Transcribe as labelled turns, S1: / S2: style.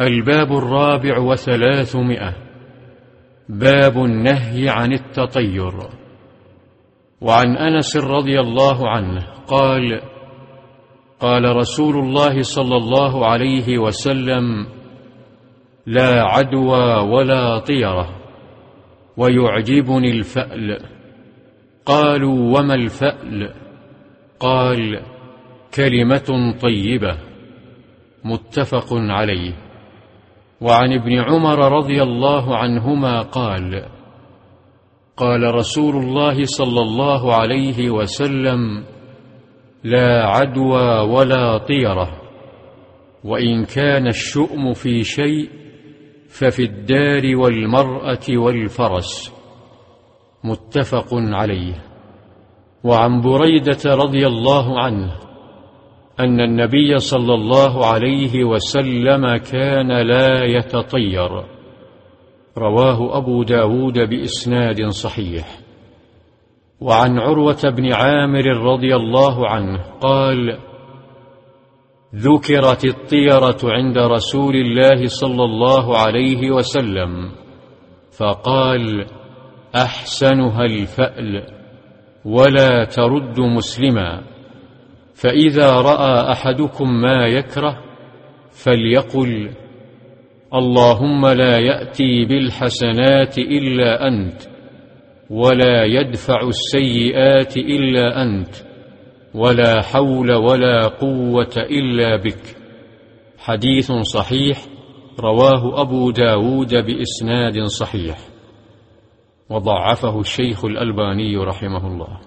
S1: الباب الرابع وثلاثمائة. باب النهي عن التطير. وعن أنس رضي الله عنه قال قال رسول الله صلى الله عليه وسلم لا عدوى ولا طيرة ويعجبني الفأل. قالوا وما الفأل؟ قال كلمة طيبة متفق عليه. وعن ابن عمر رضي الله عنهما قال قال رسول الله صلى الله عليه وسلم لا عدوى ولا طيرة وإن كان الشؤم في شيء ففي الدار والمرأة والفرس. متفق عليه. وعن بريدة رضي الله عنه أن النبي صلى الله عليه وسلم كان لا يتطير. رواه أبو داود بإسناد صحيح. وعن عروة بن عامر رضي الله عنه قال ذكرت الطيرة عند رسول الله صلى الله عليه وسلم فقال أحسنها الفأل ولا ترد مسلما. فإذا رأى أحدكم ما يكره فليقل اللهم لا يأتي بالحسنات إلا أنت ولا يدفع السيئات إلا أنت ولا حول ولا قوة إلا بك. حديث صحيح رواه أبو داود بإسناد صحيح. وضعفه الشيخ الألباني رحمه الله.